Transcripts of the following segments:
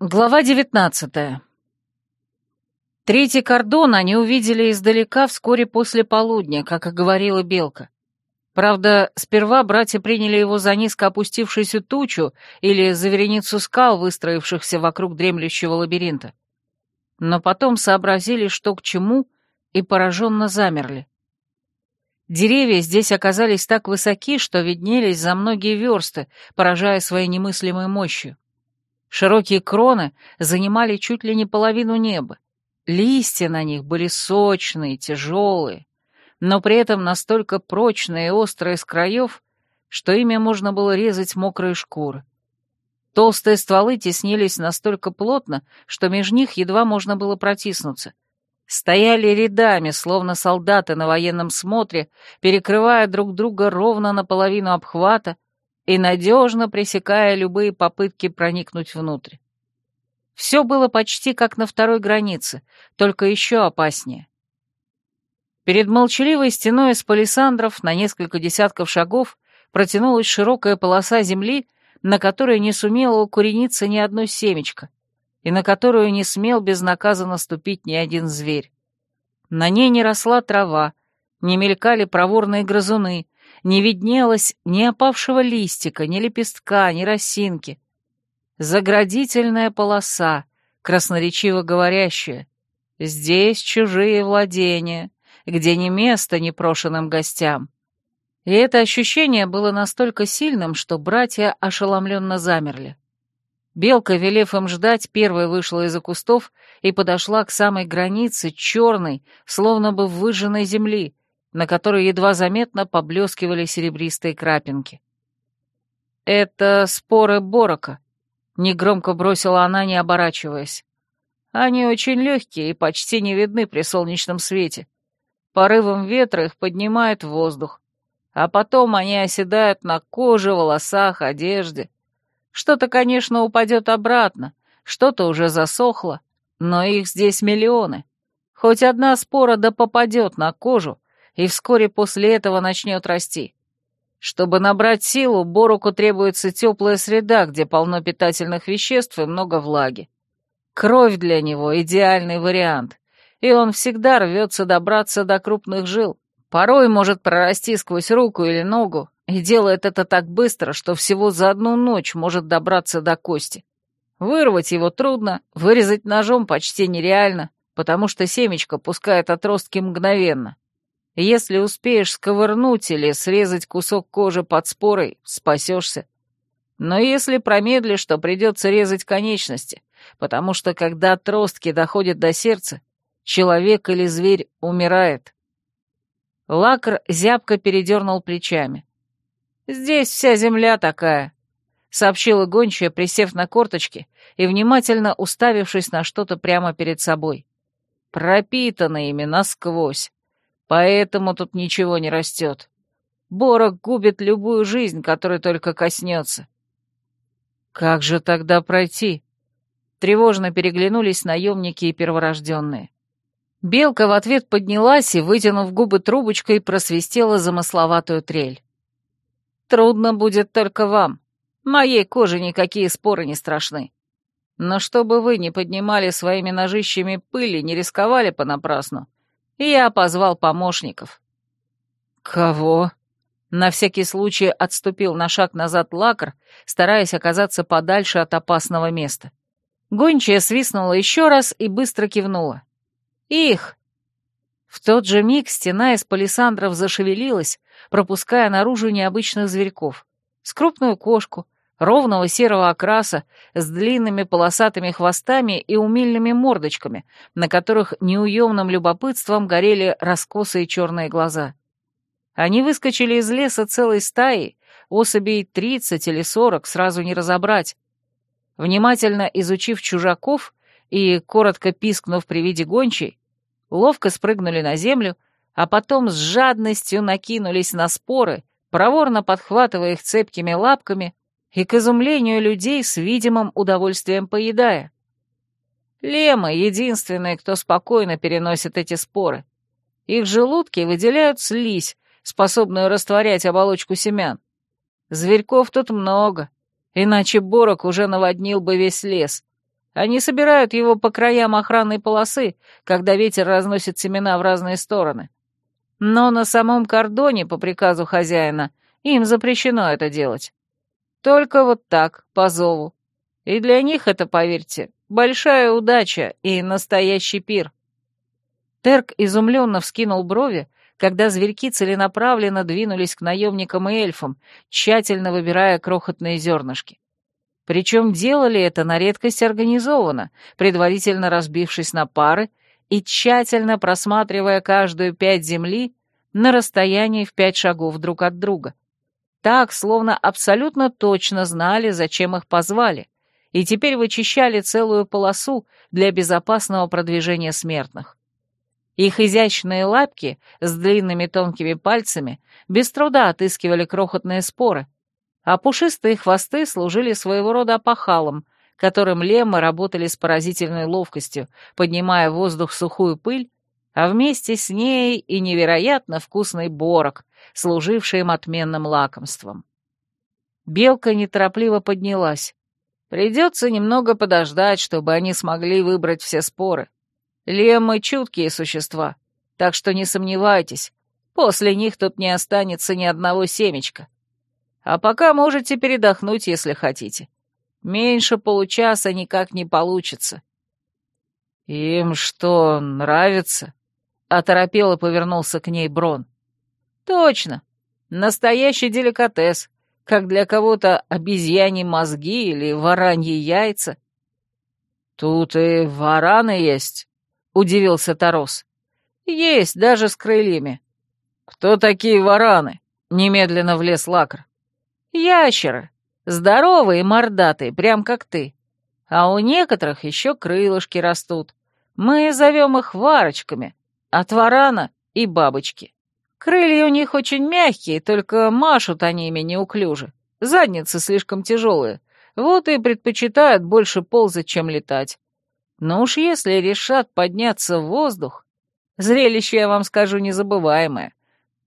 Глава девятнадцатая. Третий кордон они увидели издалека вскоре после полудня, как и говорила Белка. Правда, сперва братья приняли его за низко опустившуюся тучу или за вереницу скал, выстроившихся вокруг дремлющего лабиринта. Но потом сообразили, что к чему, и пораженно замерли. Деревья здесь оказались так высоки, что виднелись за многие версты, поражая своей немыслимой мощью. Широкие кроны занимали чуть ли не половину неба. Листья на них были сочные, тяжелые, но при этом настолько прочные и острые с краев, что ими можно было резать мокрые шкуры. Толстые стволы теснились настолько плотно, что между них едва можно было протиснуться. Стояли рядами, словно солдаты на военном смотре, перекрывая друг друга ровно наполовину обхвата, и надежно пресекая любые попытки проникнуть внутрь. Все было почти как на второй границе, только еще опаснее. Перед молчаливой стеной из палисандров на несколько десятков шагов протянулась широкая полоса земли, на которой не сумело укорениться ни одно семечко, и на которую не смел безнаказанно ступить ни один зверь. На ней не росла трава, не мелькали проворные грызуны, не виднелось ни опавшего листика, ни лепестка, ни росинки. Заградительная полоса, красноречиво говорящая. Здесь чужие владения, где не место непрошенным гостям. И это ощущение было настолько сильным, что братья ошеломленно замерли. Белка, велев им ждать, первой вышла из-за кустов и подошла к самой границе, черной, словно бы выжженной земли, на которой едва заметно поблескивали серебристые крапинки. «Это споры борока», — негромко бросила она, не оборачиваясь. «Они очень легкие и почти не видны при солнечном свете. Порывом ветра их поднимает в воздух, а потом они оседают на коже, волосах, одежде. Что-то, конечно, упадет обратно, что-то уже засохло, но их здесь миллионы. Хоть одна спора да попадет на кожу, и вскоре после этого начнет расти. Чтобы набрать силу, Боруку требуется теплая среда, где полно питательных веществ и много влаги. Кровь для него — идеальный вариант, и он всегда рвется добраться до крупных жил. Порой может прорасти сквозь руку или ногу, и делает это так быстро, что всего за одну ночь может добраться до кости. Вырвать его трудно, вырезать ножом почти нереально, потому что семечко пускает отростки мгновенно. Если успеешь сковырнуть или срезать кусок кожи под спорой, спасешься. Но если промедлишь, то придется резать конечности, потому что когда отростки доходят до сердца, человек или зверь умирает. Лакр зябко передернул плечами. «Здесь вся земля такая», — сообщила гончая, присев на корточки и внимательно уставившись на что-то прямо перед собой. «Пропитана ими насквозь. Поэтому тут ничего не растет. Борок губит любую жизнь, которой только коснется. Как же тогда пройти? Тревожно переглянулись наемники и перворожденные. Белка в ответ поднялась и, вытянув губы трубочкой, просвистела замысловатую трель. «Трудно будет только вам. Моей коже никакие споры не страшны. Но чтобы вы не поднимали своими ножищами пыли, не рисковали понапрасну, я позвал помощников. Кого? На всякий случай отступил на шаг назад лакр, стараясь оказаться подальше от опасного места. Гончая свистнула еще раз и быстро кивнула. «Их!» В тот же миг стена из палисандров зашевелилась, пропуская наружу необычных зверьков. С крупную кошку, ровного серого окраса, с длинными полосатыми хвостами и умильными мордочками, на которых неуемным любопытством горели раскосые черные глаза. Они выскочили из леса целой стаей, особей тридцать или сорок, сразу не разобрать. Внимательно изучив чужаков и, коротко пискнув при виде гончей, ловко спрыгнули на землю, а потом с жадностью накинулись на споры, проворно подхватывая их цепкими лапками и, к изумлению людей, с видимым удовольствием поедая. Лема — единственные, кто спокойно переносит эти споры. Их желудки выделяют слизь, способную растворять оболочку семян. Зверьков тут много, иначе Борок уже наводнил бы весь лес, Они собирают его по краям охранной полосы, когда ветер разносит семена в разные стороны. Но на самом кордоне, по приказу хозяина, им запрещено это делать. Только вот так, по зову. И для них это, поверьте, большая удача и настоящий пир. Терк изумленно вскинул брови, когда зверьки целенаправленно двинулись к наемникам и эльфам, тщательно выбирая крохотные зернышки. Причем делали это на редкость организованно, предварительно разбившись на пары и тщательно просматривая каждую пять земли на расстоянии в пять шагов друг от друга. Так, словно абсолютно точно знали, зачем их позвали, и теперь вычищали целую полосу для безопасного продвижения смертных. Их изящные лапки с длинными тонкими пальцами без труда отыскивали крохотные споры, а пушистые хвосты служили своего рода опахалом, которым леммы работали с поразительной ловкостью, поднимая в воздух сухую пыль, а вместе с ней и невероятно вкусный борок, служивший им отменным лакомством. Белка неторопливо поднялась. Придется немного подождать, чтобы они смогли выбрать все споры. Леммы — чуткие существа, так что не сомневайтесь, после них тут не останется ни одного семечка. А пока можете передохнуть, если хотите. Меньше получаса никак не получится. «Им что, нравится?» — оторопело повернулся к ней Брон. «Точно. Настоящий деликатес, как для кого-то обезьяни мозги или вараньи яйца». «Тут и вараны есть», — удивился Тарос. «Есть, даже с крыльями». «Кто такие вараны?» — немедленно влез Лакр. «Ящеры. Здоровые мордатые, прям как ты. А у некоторых еще крылышки растут. Мы зовем их варочками, от варана и бабочки. Крылья у них очень мягкие, только машут они ими неуклюже. Задницы слишком тяжелые, вот и предпочитают больше ползать, чем летать. Но уж если решат подняться в воздух, зрелище, я вам скажу, незабываемое.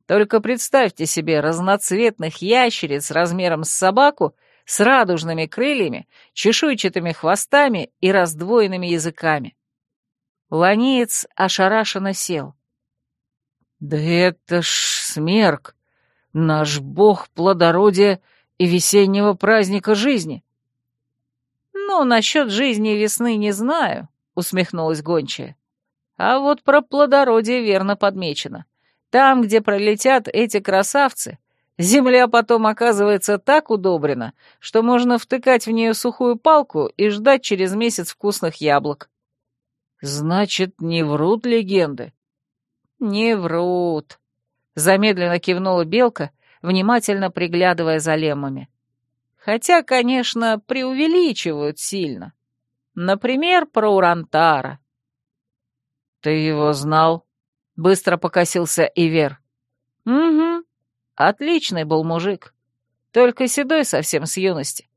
Только представьте себе разноцветных ящериц размером с собаку с радужными крыльями, чешуйчатыми хвостами и раздвоенными языками. Ланиец ошарашенно сел. «Да это ж смерк, наш бог плодородия и весеннего праздника жизни!» «Ну, насчет жизни и весны не знаю», — усмехнулась гончая. «А вот про плодородие верно подмечено. Там, где пролетят эти красавцы, земля потом оказывается так удобрена, что можно втыкать в нее сухую палку и ждать через месяц вкусных яблок. Значит, не врут легенды? Не врут. Замедленно кивнула белка, внимательно приглядывая за леммами. Хотя, конечно, преувеличивают сильно. Например, про Урантара. «Ты его знал?» — быстро покосился Ивер. «Угу. Отличный был мужик. Только седой совсем с юности.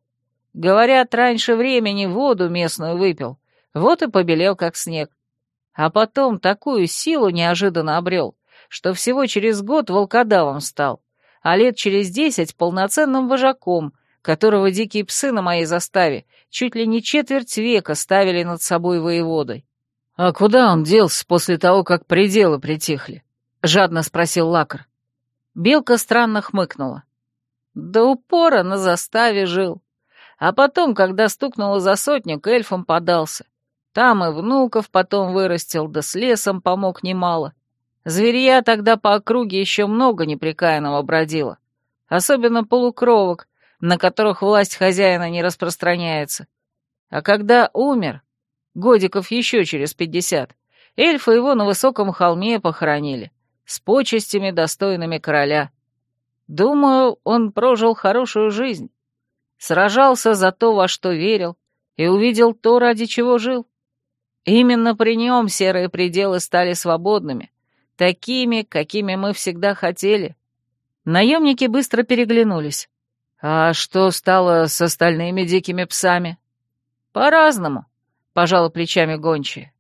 Говорят, раньше времени воду местную выпил, вот и побелел, как снег. А потом такую силу неожиданно обрел, что всего через год волкодавом стал, а лет через десять полноценным вожаком, которого дикие псы на моей заставе чуть ли не четверть века ставили над собой воеводой. «А куда он делся после того, как пределы притихли?» — жадно спросил Лакар. Белка странно хмыкнула. «До упора на заставе жил. А потом, когда стукнуло за сотню, к эльфам подался. Там и внуков потом вырастил, да с лесом помог немало. Зверья тогда по округе еще много неприкаянного бродило. Особенно полукровок, на которых власть хозяина не распространяется. А когда умер, годиков еще через пятьдесят, эльфы его на высоком холме похоронили, с почестями, достойными короля. Думаю, он прожил хорошую жизнь. Сражался за то, во что верил, и увидел то, ради чего жил. Именно при нем серые пределы стали свободными, такими, какими мы всегда хотели. Наемники быстро переглянулись. А что стало с остальными дикими псами? По-разному, пожала плечами гончие.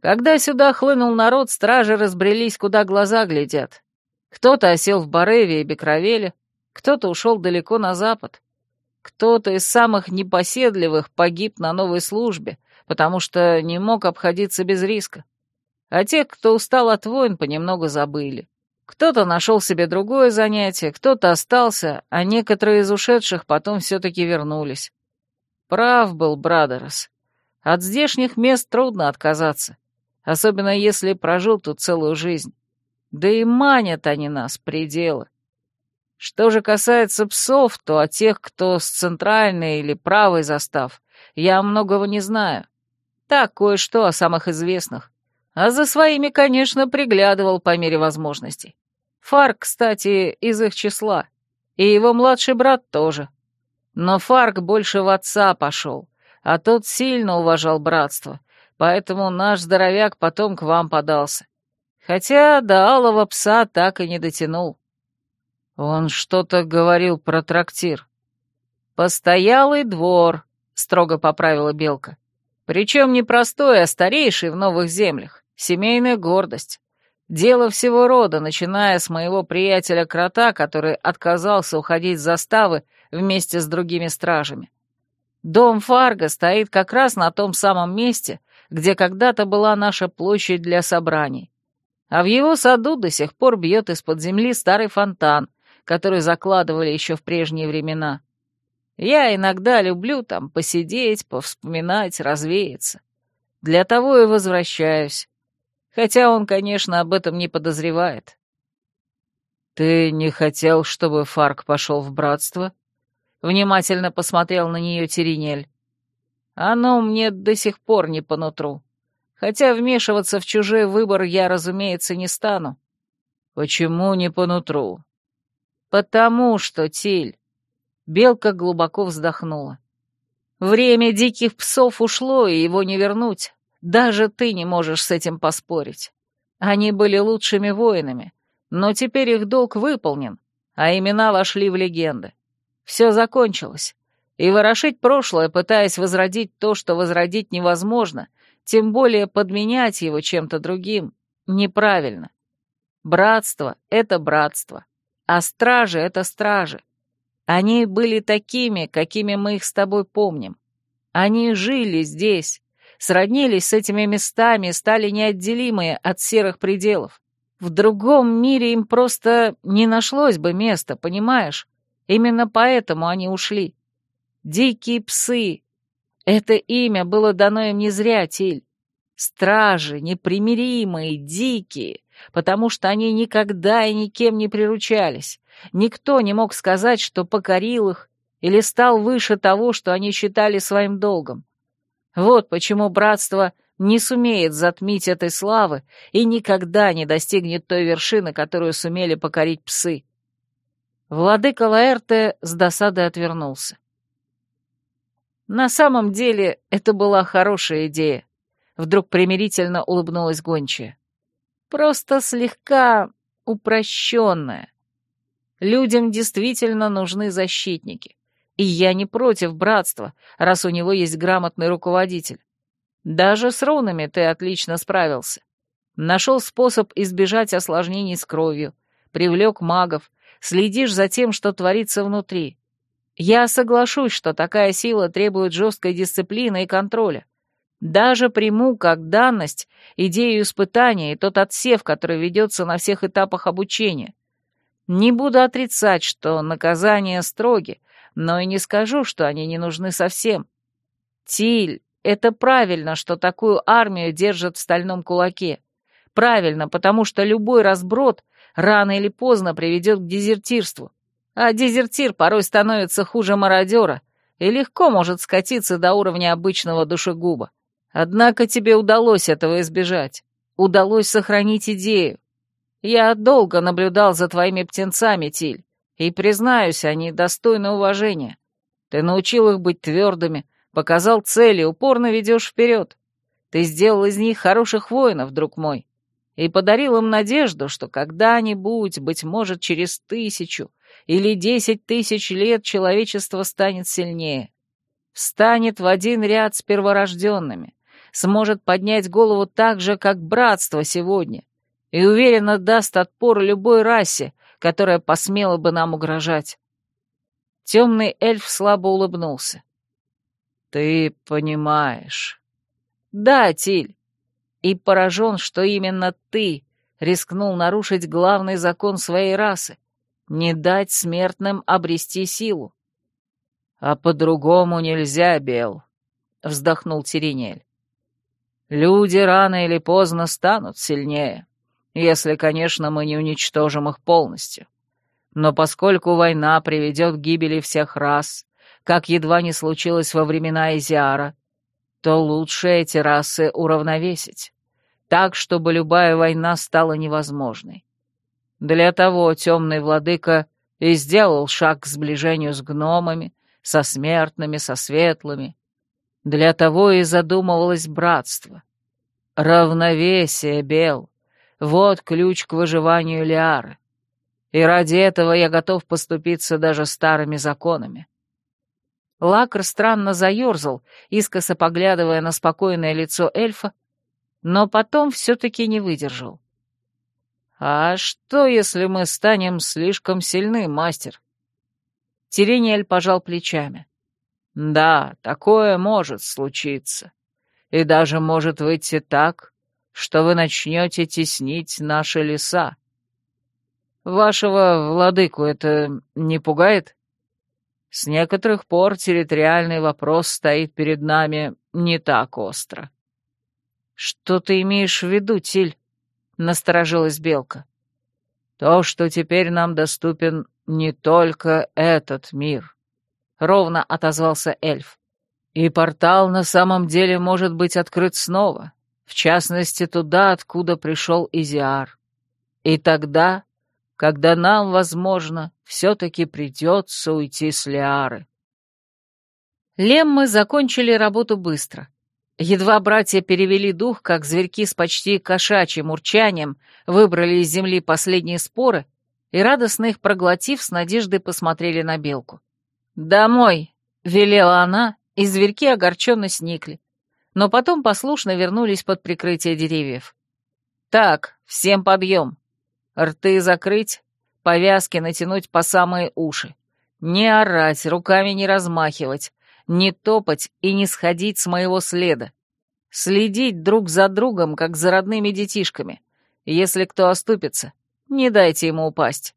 Когда сюда хлынул народ, стражи разбрелись, куда глаза глядят. Кто-то осел в Бареве и Бекровеле, кто-то ушел далеко на запад. Кто-то из самых непоседливых погиб на новой службе, потому что не мог обходиться без риска. А те, кто устал от войн, понемногу забыли. Кто-то нашел себе другое занятие, кто-то остался, а некоторые из ушедших потом все-таки вернулись. Прав был Брадерс. От здешних мест трудно отказаться, особенно если прожил тут целую жизнь. Да и манят они нас пределы. Что же касается псов, то о тех, кто с центральной или правой застав, я многого не знаю. Так, кое-что о самых известных. А за своими, конечно, приглядывал по мере возможностей. Фарк, кстати, из их числа. И его младший брат тоже. Но Фарк больше в отца пошел, а тот сильно уважал братство, поэтому наш здоровяк потом к вам подался. Хотя до алого пса так и не дотянул. Он что-то говорил про трактир. «Постоялый двор», — строго поправила Белка. «Причем не простой, а старейший в новых землях. Семейная гордость. Дело всего рода, начиная с моего приятеля-крота, который отказался уходить с заставы вместе с другими стражами. Дом Фарго стоит как раз на том самом месте, где когда-то была наша площадь для собраний. А в его саду до сих пор бьет из-под земли старый фонтан, который закладывали еще в прежние времена. Я иногда люблю там посидеть, повспоминать, развеяться. Для того и возвращаюсь. Хотя он, конечно, об этом не подозревает. «Ты не хотел, чтобы Фарк пошел в братство?» Внимательно посмотрел на нее Теринель. «Оно мне до сих пор не по нутру. Хотя вмешиваться в чужой выбор я, разумеется, не стану». «Почему не по нутру?» «Потому что, Тиль...» Белка глубоко вздохнула. «Время диких псов ушло, и его не вернуть. Даже ты не можешь с этим поспорить. Они были лучшими воинами, но теперь их долг выполнен, а имена вошли в легенды. Все закончилось. И ворошить прошлое, пытаясь возродить то, что возродить невозможно, тем более подменять его чем-то другим, неправильно. Братство — это братство, а стражи — это стражи. Они были такими, какими мы их с тобой помним. Они жили здесь, сроднились с этими местами, стали неотделимые от серых пределов. В другом мире им просто не нашлось бы места, понимаешь? Именно поэтому они ушли. Дикие псы. Это имя было дано им не зря, Тиль. Стражи, непримиримые, дикие, потому что они никогда и никем не приручались. Никто не мог сказать, что покорил их или стал выше того, что они считали своим долгом. Вот почему братство не сумеет затмить этой славы и никогда не достигнет той вершины, которую сумели покорить псы. Владыка Лаэрте с досадой отвернулся. На самом деле это была хорошая идея. Вдруг примирительно улыбнулась гончая. Просто слегка упрощенная. Людям действительно нужны защитники. И я не против братства, раз у него есть грамотный руководитель. Даже с рунами ты отлично справился. Нашел способ избежать осложнений с кровью, привлек магов, следишь за тем, что творится внутри. Я соглашусь, что такая сила требует жесткой дисциплины и контроля. Даже приму как данность идею испытания и тот отсев, который ведется на всех этапах обучения. Не буду отрицать, что наказания строги, но и не скажу, что они не нужны совсем. Тиль, это правильно, что такую армию держат в стальном кулаке. Правильно, потому что любой разброд рано или поздно приведет к дезертирству. А дезертир порой становится хуже мародера и легко может скатиться до уровня обычного душегуба. Однако тебе удалось этого избежать. Удалось сохранить идею. Я долго наблюдал за твоими птенцами, Тиль. И, признаюсь, они достойны уважения. Ты научил их быть твердыми, показал цели, упорно ведешь вперед. Ты сделал из них хороших воинов, друг мой, и подарил им надежду, что когда-нибудь, быть может, через тысячу или десять тысяч лет человечество станет сильнее, встанет в один ряд с перворожденными, сможет поднять голову так же, как братство сегодня, и уверенно даст отпор любой расе, которая посмела бы нам угрожать. Темный эльф слабо улыбнулся. «Ты понимаешь». «Да, Тиль. И поражен, что именно ты рискнул нарушить главный закон своей расы — не дать смертным обрести силу». «А по-другому нельзя, Бел», — вздохнул Теренель. «Люди рано или поздно станут сильнее, если, конечно, мы не уничтожим их полностью. Но поскольку война приведет к гибели всех рас, как едва не случилось во времена Изиара, то лучше эти расы уравновесить, так, чтобы любая война стала невозможной. Для того темный владыка и сделал шаг к сближению с гномами, со смертными, со светлыми. Для того и задумывалось братство. Равновесие, Бел, вот ключ к выживанию Лиары. И ради этого я готов поступиться даже старыми законами. Лакр странно заерзал, искоса поглядывая на спокойное лицо эльфа, но потом все-таки не выдержал. «А что, если мы станем слишком сильны, мастер?» Терениэль пожал плечами. «Да, такое может случиться. И даже может выйти так, что вы начнете теснить наши леса. Вашего владыку это не пугает?» С некоторых пор территориальный вопрос стоит перед нами не так остро. «Что ты имеешь в виду, Тиль?» — насторожилась Белка. «То, что теперь нам доступен не только этот мир», — ровно отозвался эльф. «И портал на самом деле может быть открыт снова, в частности, туда, откуда пришел Изиар. И тогда когда нам, возможно, все-таки придется уйти с Лиары. Леммы закончили работу быстро. Едва братья перевели дух, как зверьки с почти кошачьим урчанием выбрали из земли последние споры и, радостно их проглотив, с надеждой посмотрели на белку. «Домой!» — велела она, и зверьки огорченно сникли, но потом послушно вернулись под прикрытие деревьев. «Так, всем подъем!» Рты закрыть, повязки натянуть по самые уши. Не орать, руками не размахивать, не топать и не сходить с моего следа. Следить друг за другом, как за родными детишками. Если кто оступится, не дайте ему упасть.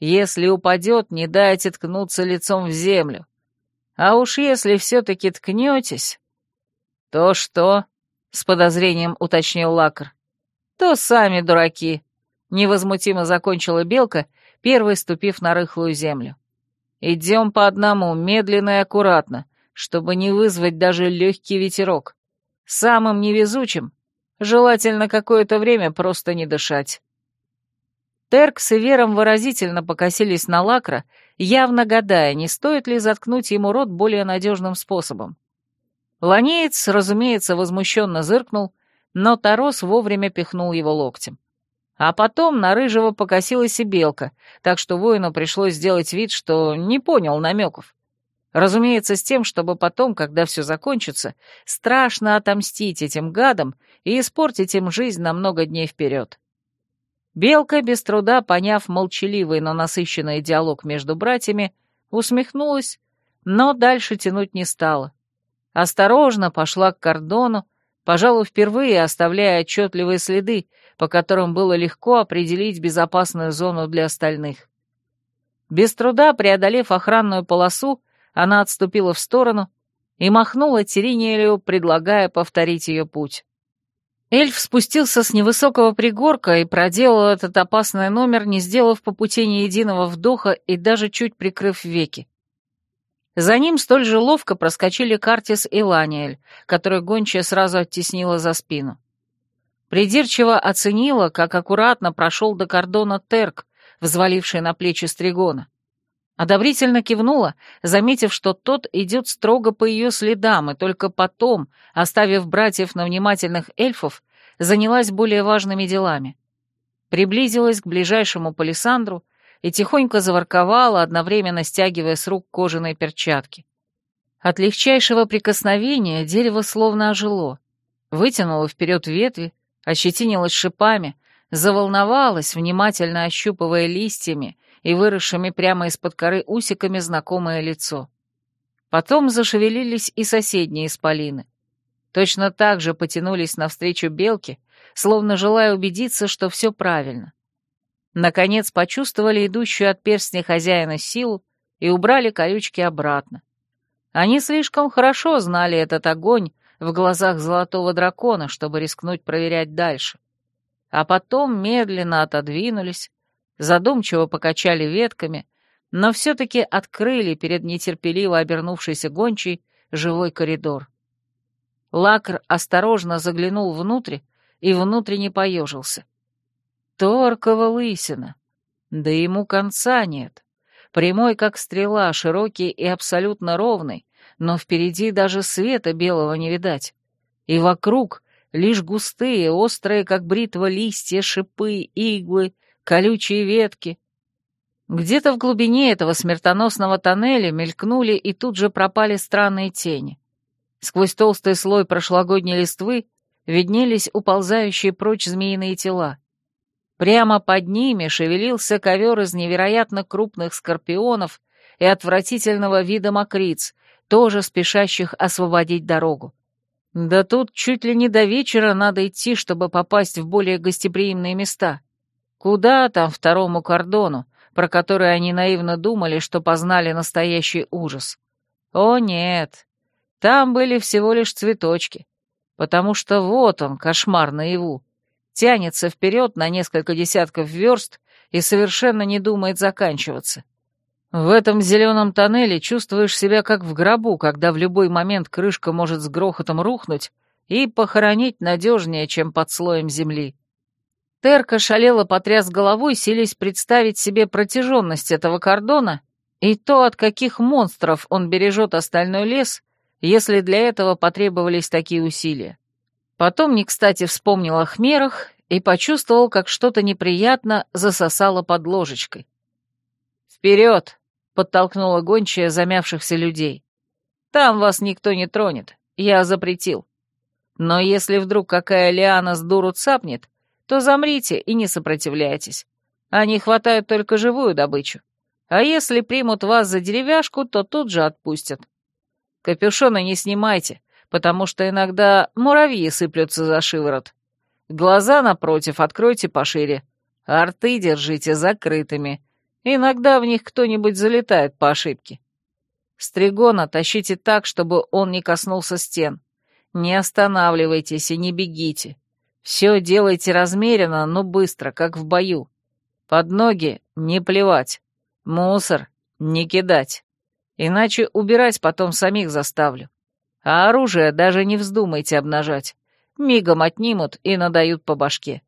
Если упадет, не дайте ткнуться лицом в землю. А уж если все-таки ткнетесь... То что? — с подозрением уточнил Лакр. То сами дураки. Невозмутимо закончила Белка, первой ступив на рыхлую землю. «Идем по одному, медленно и аккуратно, чтобы не вызвать даже легкий ветерок. Самым невезучим желательно какое-то время просто не дышать». Терк с Ивером выразительно покосились на Лакра, явно гадая, не стоит ли заткнуть ему рот более надежным способом. Ланеец, разумеется, возмущенно зыркнул, но Тарос вовремя пихнул его локтем. А потом на Рыжего покосилась и Белка, так что воину пришлось сделать вид, что не понял намеков. Разумеется, с тем, чтобы потом, когда все закончится, страшно отомстить этим гадам и испортить им жизнь на много дней вперед. Белка, без труда поняв молчаливый, но насыщенный диалог между братьями, усмехнулась, но дальше тянуть не стала. Осторожно пошла к кордону, пожалуй, впервые оставляя отчетливые следы, по которым было легко определить безопасную зону для остальных. Без труда преодолев охранную полосу, она отступила в сторону и махнула Теринелию, предлагая повторить ее путь. Эльф спустился с невысокого пригорка и проделал этот опасный номер, не сделав по пути ни единого вдоха и даже чуть прикрыв веки. За ним столь же ловко проскочили Картис и Ланиэль, которых гончая сразу оттеснила за спину. Придирчиво оценила, как аккуратно прошел до кордона Терк, взваливший на плечи Стригона. Одобрительно кивнула, заметив, что тот идет строго по ее следам, и только потом, оставив братьев на внимательных эльфов, занялась более важными делами. Приблизилась к ближайшему палисандру и тихонько заворковала, одновременно стягивая с рук кожаные перчатки. От легчайшего прикосновения дерево словно ожило, вытянуло вперед ветви, ощетинилось шипами, заволновалась, внимательно ощупывая листьями и выросшими прямо из-под коры усиками знакомое лицо. Потом зашевелились и соседние исполины. Точно так же потянулись навстречу белке, словно желая убедиться, что все правильно. Наконец почувствовали идущую от перстня хозяина силу и убрали колючки обратно. Они слишком хорошо знали этот огонь в глазах золотого дракона, чтобы рискнуть проверять дальше. А потом медленно отодвинулись, задумчиво покачали ветками, но все-таки открыли перед нетерпеливо обернувшейся гончей живой коридор. Лакр осторожно заглянул внутрь и внутренне поежился. Торкова лысина. Да ему конца нет. Прямой, как стрела, широкий и абсолютно ровный, но впереди даже света белого не видать. И вокруг лишь густые, острые, как бритва, листья, шипы, иглы, колючие ветки. Где-то в глубине этого смертоносного тоннеля мелькнули и тут же пропали странные тени. Сквозь толстый слой прошлогодней листвы виднелись уползающие прочь змеиные тела. Прямо под ними шевелился ковер из невероятно крупных скорпионов и отвратительного вида мокриц, тоже спешащих освободить дорогу. Да тут чуть ли не до вечера надо идти, чтобы попасть в более гостеприимные места. Куда там второму кордону, про который они наивно думали, что познали настоящий ужас? О нет, там были всего лишь цветочки, потому что вот он, кошмар наяву, тянется вперед на несколько десятков верст и совершенно не думает заканчиваться. В этом зеленом тоннеле чувствуешь себя как в гробу, когда в любой момент крышка может с грохотом рухнуть и похоронить надежнее, чем под слоем земли. Терка шалела потряс головой, силясь представить себе протяженность этого кордона и то, от каких монстров он бережет остальной лес, если для этого потребовались такие усилия. Потом не кстати вспомнил о хмерах и почувствовал, как что-то неприятно засосало под ложечкой. «Вперед!» — подтолкнула гончая замявшихся людей. «Там вас никто не тронет, я запретил. Но если вдруг какая лиана с дуру цапнет, то замрите и не сопротивляйтесь. Они хватают только живую добычу. А если примут вас за деревяшку, то тут же отпустят. Капюшоны не снимайте, потому что иногда муравьи сыплются за шиворот. Глаза, напротив, откройте пошире, а рты держите закрытыми. Иногда в них кто-нибудь залетает по ошибке. Стригона тащите так, чтобы он не коснулся стен. Не останавливайтесь и не бегите. Все делайте размеренно, но быстро, как в бою. Под ноги не плевать. Мусор не кидать. Иначе убирать потом самих заставлю. А оружие даже не вздумайте обнажать. Мигом отнимут и надают по башке.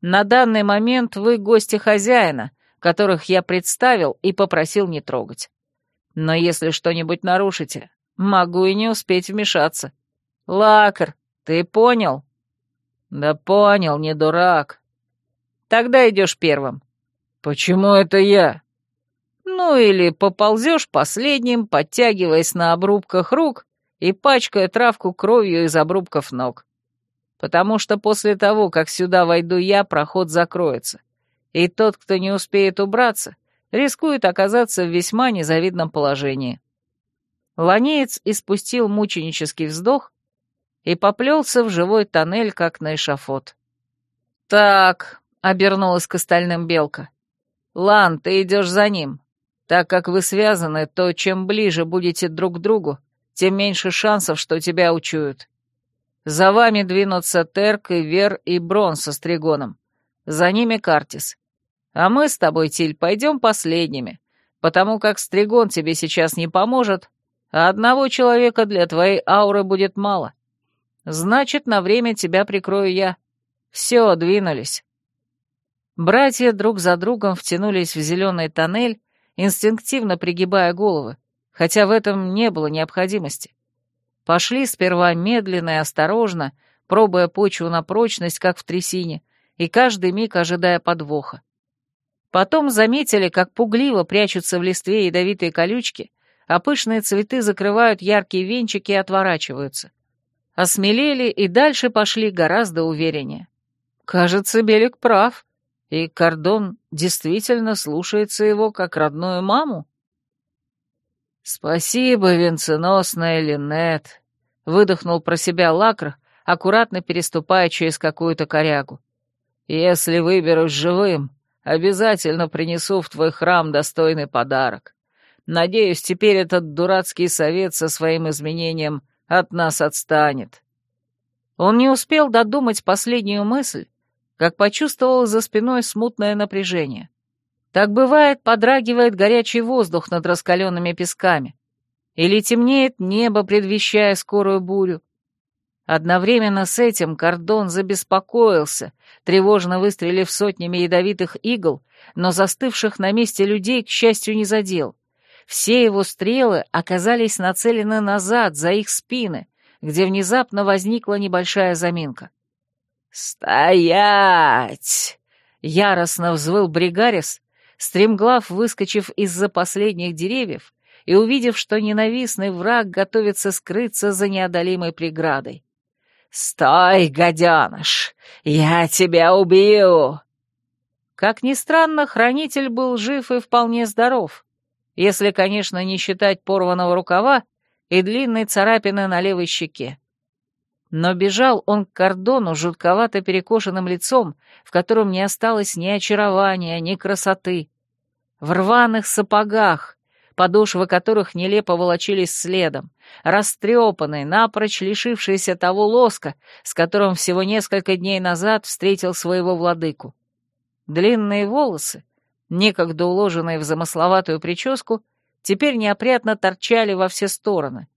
На данный момент вы гости хозяина, которых я представил и попросил не трогать. Но если что-нибудь нарушите, могу и не успеть вмешаться. Лакар, ты понял? Да понял, не дурак. Тогда идешь первым. Почему это я? Ну или поползешь последним, подтягиваясь на обрубках рук и пачкая травку кровью из обрубков ног. Потому что после того, как сюда войду я, проход закроется. И тот, кто не успеет убраться, рискует оказаться в весьма незавидном положении. Ланеец испустил мученический вздох и поплелся в живой тоннель, как на эшафот. «Так», — обернулась к остальным белка, — «Лан, ты идешь за ним. Так как вы связаны, то чем ближе будете друг к другу, тем меньше шансов, что тебя учуют. За вами двинутся Терк и Вер и Брон со Стригоном. За ними Картис. А мы с тобой, Тиль, пойдем последними, потому как Стригон тебе сейчас не поможет, а одного человека для твоей ауры будет мало. Значит, на время тебя прикрою я. Все, двинулись. Братья друг за другом втянулись в зеленый тоннель, инстинктивно пригибая головы, хотя в этом не было необходимости. Пошли сперва медленно и осторожно, пробуя почву на прочность, как в трясине, и каждый миг ожидая подвоха. Потом заметили, как пугливо прячутся в листве ядовитые колючки, а пышные цветы закрывают яркие венчики и отворачиваются. Осмелели и дальше пошли гораздо увереннее. Кажется, Белик прав. И Кордон действительно слушается его как родную маму? «Спасибо, венценосная Линет», — выдохнул про себя Лакр, аккуратно переступая через какую-то корягу. «Если выберусь живым, обязательно принесу в твой храм достойный подарок. Надеюсь, теперь этот дурацкий совет со своим изменением от нас отстанет». Он не успел додумать последнюю мысль, как почувствовал за спиной смутное напряжение. Так бывает, подрагивает горячий воздух над раскаленными песками. Или темнеет небо, предвещая скорую бурю. Одновременно с этим кордон забеспокоился, тревожно выстрелив сотнями ядовитых игл, но застывших на месте людей, к счастью, не задел. Все его стрелы оказались нацелены назад, за их спины, где внезапно возникла небольшая заминка. «Стоять!» — яростно взвыл Бригарис, стремглав выскочив из-за последних деревьев и увидев, что ненавистный враг готовится скрыться за неодолимой преградой. «Стой, гаденыш! Я тебя убью!» Как ни странно, хранитель был жив и вполне здоров, если, конечно, не считать порванного рукава и длинной царапины на левой щеке. Но бежал он к кордону жутковато перекошенным лицом, в котором не осталось ни очарования, ни красоты. В рваных сапогах, подошвы которых нелепо волочились следом, растрепанный, напрочь лишившийся того лоска, с которым всего несколько дней назад встретил своего владыку. Длинные волосы, некогда уложенные в замысловатую прическу, теперь неопрятно торчали во все стороны,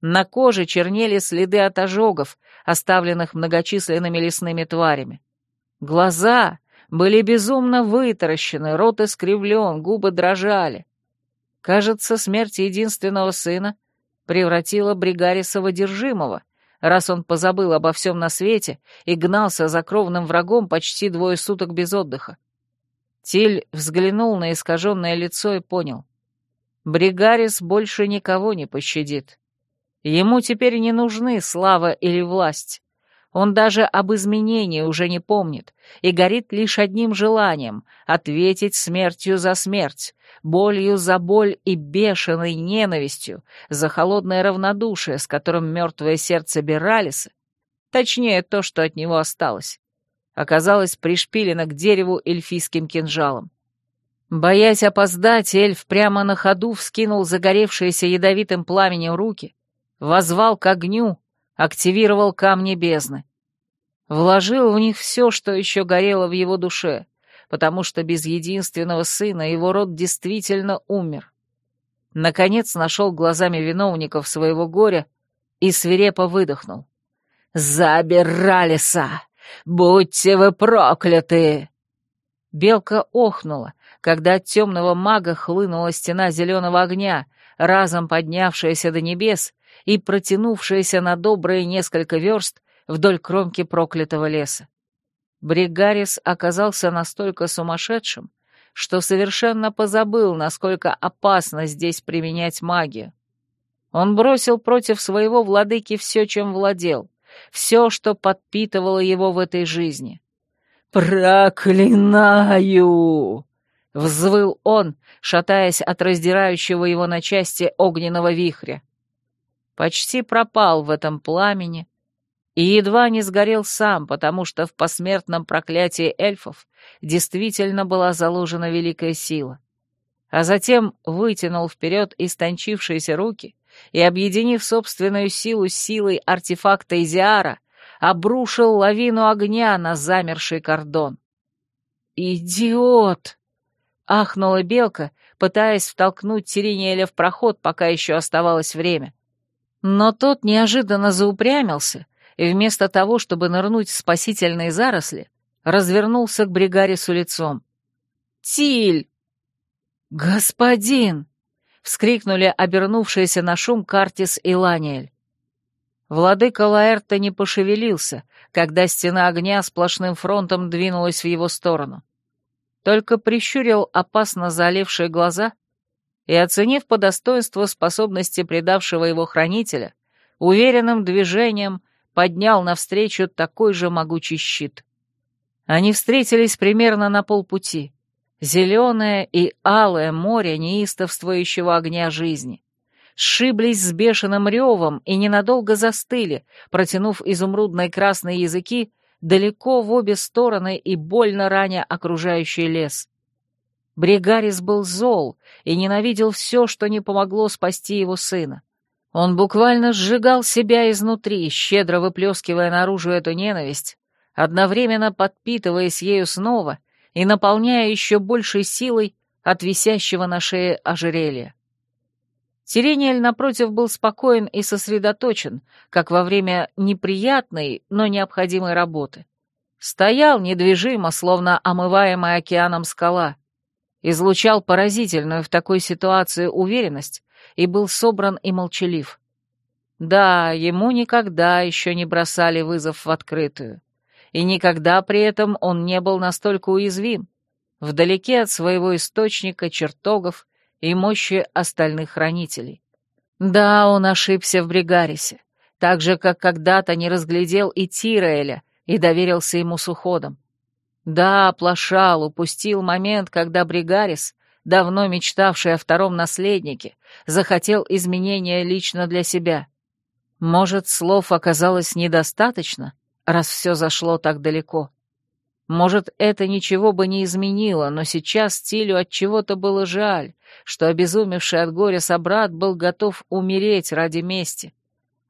на коже чернели следы от ожогов, оставленных многочисленными лесными тварями. Глаза были безумно вытаращены, рот искривлен, губы дрожали. Кажется, смерть единственного сына превратила Бригариса в одержимого, раз он позабыл обо всем на свете и гнался за кровным врагом почти двое суток без отдыха. Тиль взглянул на искаженное лицо и понял. Бригарис больше никого не пощадит. Ему теперь не нужны слава или власть. Он даже об изменении уже не помнит и горит лишь одним желанием — ответить смертью за смерть, болью за боль и бешеной ненавистью за холодное равнодушие, с которым мертвое сердце Бералиса, точнее то, что от него осталось, оказалось пришпилено к дереву эльфийским кинжалом. Боясь опоздать, эльф прямо на ходу вскинул загоревшиеся ядовитым пламенем руки возвал к огню, активировал камни бездны. Вложил в них все, что еще горело в его душе, потому что без единственного сына его род действительно умер. Наконец нашел глазами виновников своего горя и свирепо выдохнул. «Забиралиса! Будьте вы прокляты!» Белка охнула, когда от темного мага хлынула стена зеленого огня, разом поднявшаяся до небес и протянувшаяся на добрые несколько верст вдоль кромки проклятого леса. Бригарис оказался настолько сумасшедшим, что совершенно позабыл, насколько опасно здесь применять магию. Он бросил против своего владыки все, чем владел, все, что подпитывало его в этой жизни. «Проклинаю!» — взвыл он, шатаясь от раздирающего его на части огненного вихря почти пропал в этом пламени и едва не сгорел сам, потому что в посмертном проклятии эльфов действительно была заложена великая сила. А затем вытянул вперед истончившиеся руки и, объединив собственную силу с силой артефакта Изиара, обрушил лавину огня на замерший кордон. «Идиот!» — ахнула белка, пытаясь втолкнуть Тириниэля в проход, пока еще оставалось время. Но тот неожиданно заупрямился и вместо того, чтобы нырнуть в спасительные заросли, развернулся к Бригарису лицом. «Тиль!» «Господин!» — вскрикнули обернувшиеся на шум Картис и Ланиэль. Владыка Лаэрта не пошевелился, когда стена огня сплошным фронтом двинулась в его сторону. Только прищурил опасно залившие глаза и, оценив по достоинству способности предавшего его хранителя, уверенным движением поднял навстречу такой же могучий щит. Они встретились примерно на полпути. Зеленое и алое море неистовствующего огня жизни. Сшиблись с бешеным ревом и ненадолго застыли, протянув изумрудные красные языки далеко в обе стороны и больно раня окружающий лес. Бригарис был зол и ненавидел все, что не помогло спасти его сына. Он буквально сжигал себя изнутри, щедро выплескивая наружу эту ненависть, одновременно подпитываясь ею снова и наполняя еще большей силой от висящего на шее ожерелья. Сирениэль, напротив, был спокоен и сосредоточен, как во время неприятной, но необходимой работы. Стоял недвижимо, словно омываемая океаном скала, излучал поразительную в такой ситуации уверенность и был собран и молчалив. Да, ему никогда еще не бросали вызов в открытую и никогда при этом он не был настолько уязвим, вдалеке от своего источника, чертогов и мощи остальных хранителей. Да, он ошибся в Бригарисе, так же, как когда-то не разглядел и Тираэля и доверился ему с уходом. Да, оплошал, упустил момент, когда Бригарис, давно мечтавший о втором наследнике, захотел изменения лично для себя. Может, слов оказалось недостаточно, раз все зашло так далеко. Может, это ничего бы не изменило, но сейчас Тилю от чего-то было жаль, что обезумевший от горя собрат был готов умереть ради мести,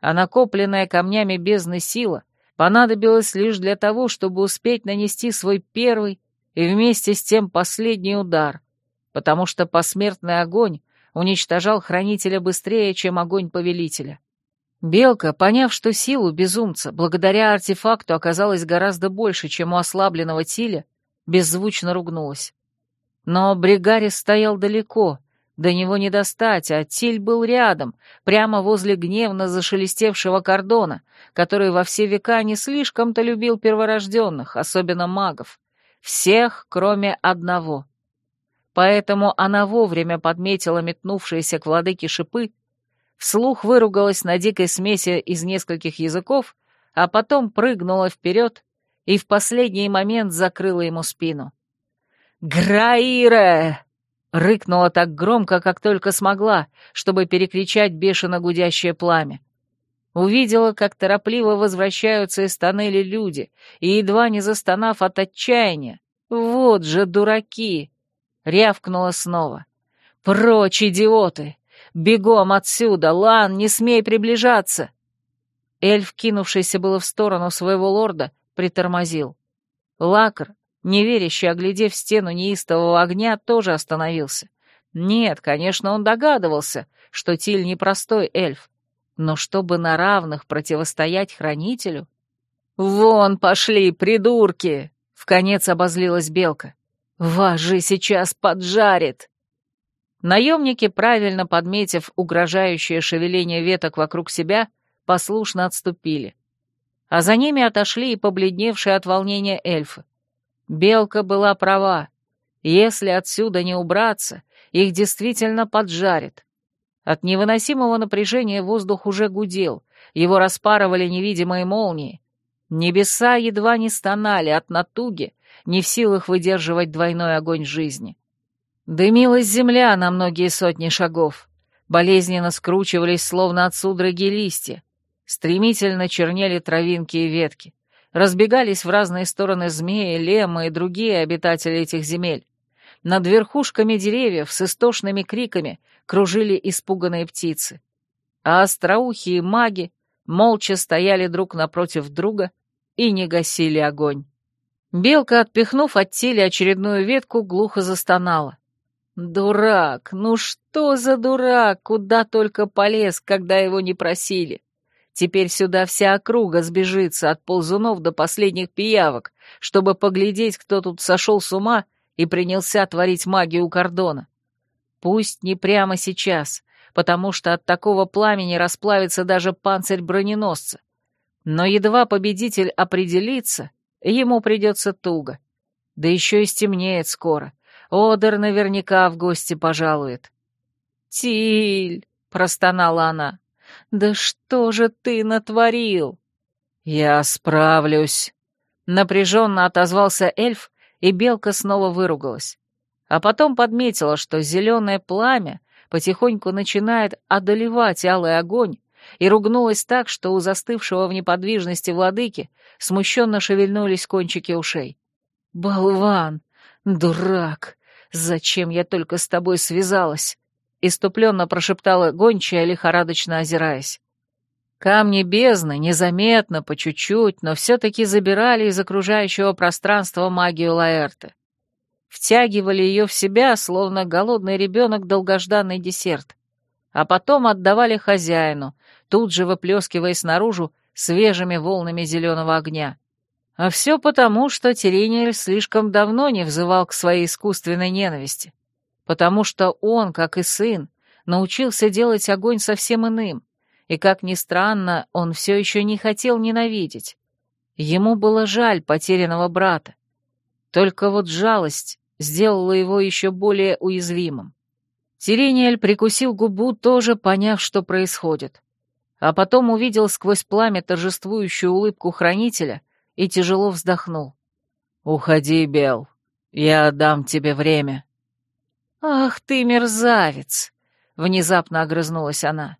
а накопленная камнями бездны сила понадобилась лишь для того, чтобы успеть нанести свой первый и вместе с тем последний удар, потому что посмертный огонь уничтожал хранителя быстрее, чем огонь повелителя. Белка, поняв, что силу безумца благодаря артефакту оказалось гораздо больше, чем у ослабленного Тиля, беззвучно ругнулась. Но Бригарис стоял далеко, до него не достать, а Тиль был рядом, прямо возле гневно зашелестевшего кордона, который во все века не слишком-то любил перворожденных, особенно магов. Всех, кроме одного. Поэтому она вовремя подметила метнувшиеся к владыке шипы вслух выругалась на дикой смеси из нескольких языков, а потом прыгнула вперед и в последний момент закрыла ему спину. «Граире!» — рыкнула так громко, как только смогла, чтобы перекричать бешено гудящее пламя. Увидела, как торопливо возвращаются из тоннеля люди, и, едва не застонав от отчаяния, «Вот же дураки!» — рявкнула снова. «Прочь, идиоты! Бегом отсюда! Лан, не смей приближаться!» Эльф, кинувшийся было в сторону своего лорда, притормозил. Лакр, неверяще оглядев стену неистового огня, тоже остановился. Нет, конечно, он догадывался, что Тиль непростой эльф, но чтобы на равных противостоять хранителю... «Вон пошли, придурки!» — вконец обозлилась белка. «Вас же сейчас поджарит!» Наемники, правильно подметив угрожающее шевеление веток вокруг себя, послушно отступили. А за ними отошли и побледневшие от волнения эльфы. Белка была права. Если отсюда не убраться, их действительно поджарит. От невыносимого напряжения воздух уже гудел, его распарывали невидимые молнии. Небеса едва не стонали от натуги, не в силах выдерживать двойной огонь жизни. Дымилась земля на многие сотни шагов. Болезненно скручивались, словно от судороги листья. Стремительно чернели травинки и ветки. Разбегались в разные стороны змеи, лемы и другие обитатели этих земель. Над верхушками деревьев с истошными криками кружили испуганные птицы. А остроухие маги молча стояли друг напротив друга и не гасили огонь. Белка, отпихнув от тели очередную ветку, глухо застонала. Дурак, ну что за дурак, куда только полез, когда его не просили. Теперь сюда вся округа сбежится от ползунов до последних пиявок, чтобы поглядеть, кто тут сошел с ума и принялся творить магию кордона. Пусть не прямо сейчас, потому что от такого пламени расплавится даже панцирь броненосца. Но едва победитель определится, ему придется туго. Да еще и стемнеет скоро. Одер наверняка в гости пожалует. «Тиль!» — простонала она. «Да что же ты натворил?» «Я справлюсь!» Напряженно отозвался эльф, и белка снова выругалась. А потом подметила, что зеленое пламя потихоньку начинает одолевать алый огонь, и ругнулась так, что у застывшего в неподвижности владыки смущенно шевельнулись кончики ушей. «Болван! Дурак! Зачем я только с тобой связалась?» — иступленно прошептала гончая, лихорадочно озираясь. Камни бездны незаметно, по чуть-чуть, но все-таки забирали из окружающего пространства магию Лаэрты. Втягивали ее в себя, словно голодный ребенок долгожданный десерт, а потом отдавали хозяину, тут же выплескиваясь наружу свежими волнами зеленого огня. А все потому, что Терениэль слишком давно не взывал к своей искусственной ненависти, потому что он, как и сын, научился делать огонь совсем иным, и, как ни странно, он все еще не хотел ненавидеть. Ему было жаль потерянного брата. Только вот жалость сделала его еще более уязвимым. Тирениэль прикусил губу, тоже поняв, что происходит. А потом увидел сквозь пламя торжествующую улыбку хранителя и тяжело вздохнул. «Уходи, Бел, я дам тебе время». «Ах ты, мерзавец!» — внезапно огрызнулась она.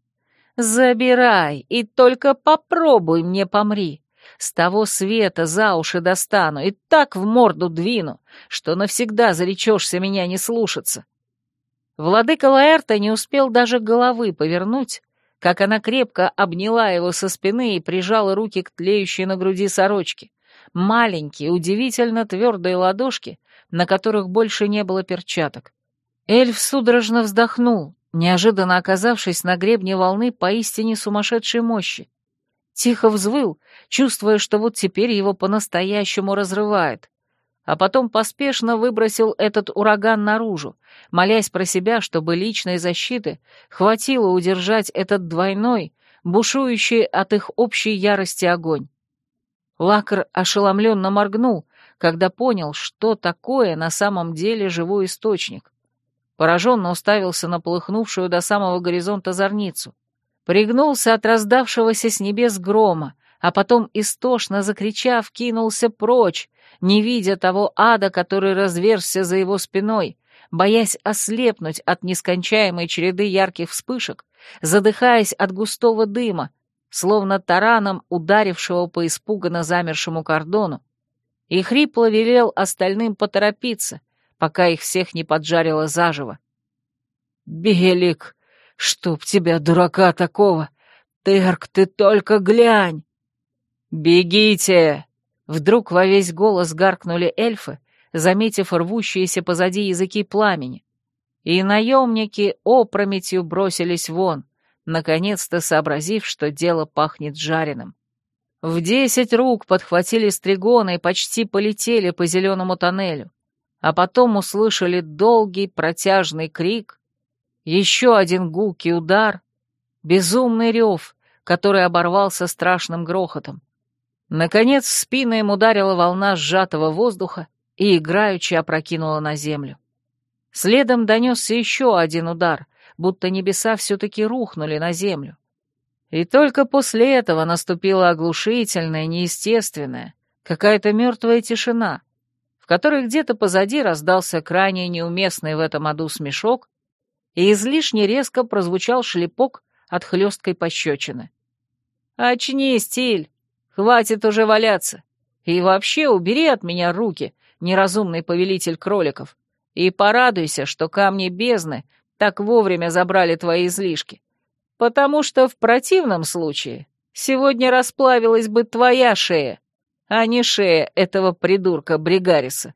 «Забирай, и только попробуй мне помри. С того света за уши достану и так в морду двину, что навсегда заречешься меня не слушаться». Владыка Лаэрта не успел даже головы повернуть, как она крепко обняла его со спины и прижала руки к тлеющей на груди сорочке. Маленькие, удивительно твердые ладошки, на которых больше не было перчаток. Эльф судорожно вздохнул, неожиданно оказавшись на гребне волны поистине сумасшедшей мощи. Тихо взвыл, чувствуя, что вот теперь его по-настоящему разрывает. А потом поспешно выбросил этот ураган наружу, молясь про себя, чтобы личной защиты хватило удержать этот двойной, бушующий от их общей ярости огонь. Лакар ошеломленно моргнул, когда понял, что такое на самом деле живой источник пораженно уставился на полыхнувшую до самого горизонта зорницу. Пригнулся от раздавшегося с небес грома, а потом, истошно закричав, кинулся прочь, не видя того ада, который разверзся за его спиной, боясь ослепнуть от нескончаемой череды ярких вспышек, задыхаясь от густого дыма, словно тараном ударившего по испуганно замершему кордону, и хрипло велел остальным поторопиться, пока их всех не поджарило заживо. «Белик, чтоб тебя, дурака такого! Терк, ты только глянь!» «Бегите!» Вдруг во весь голос гаркнули эльфы, заметив рвущиеся позади языки пламени. И наемники опрометью бросились вон, наконец-то сообразив, что дело пахнет жареным. В десять рук подхватили стригоны и почти полетели по зеленому тоннелю а потом услышали долгий протяжный крик, еще один гулкий удар, безумный рев, который оборвался страшным грохотом. Наконец в спину им ударила волна сжатого воздуха и играючи опрокинула на землю. Следом донесся еще один удар, будто небеса все-таки рухнули на землю. И только после этого наступила оглушительная, неестественная, какая-то мертвая тишина, которой где-то позади раздался крайне неуместный в этом аду смешок, и излишне резко прозвучал шлепок от хлесткой пощечины. «Очнись, Тиль! Хватит уже валяться! И вообще убери от меня руки, неразумный повелитель кроликов, и порадуйся, что камни бездны так вовремя забрали твои излишки, потому что в противном случае сегодня расплавилась бы твоя шея, а не шея этого придурка Бригариса.